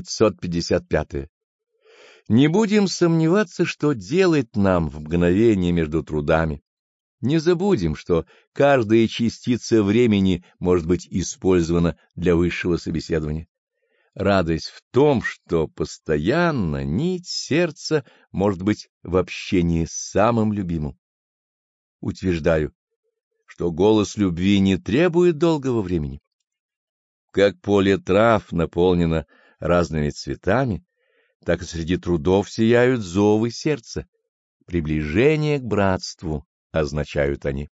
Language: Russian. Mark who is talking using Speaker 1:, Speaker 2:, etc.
Speaker 1: 555. Не будем сомневаться, что делать нам в мгновение между трудами. Не забудем, что каждая частица времени может быть использована для высшего собеседования. Радость в том, что постоянно нить сердца может быть в общении с самым любимым. Утверждаю, что голос любви не требует долгого времени. Как поле трав наполнено разными цветами, так и среди трудов сияют зовы сердца. Приближение к братству означают они.